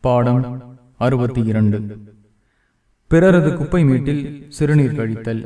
பாடம் அறுபத்தி இரண்டு. பிறரது குப்பை மீட்டில் சிறுநீர் கழித்தல்.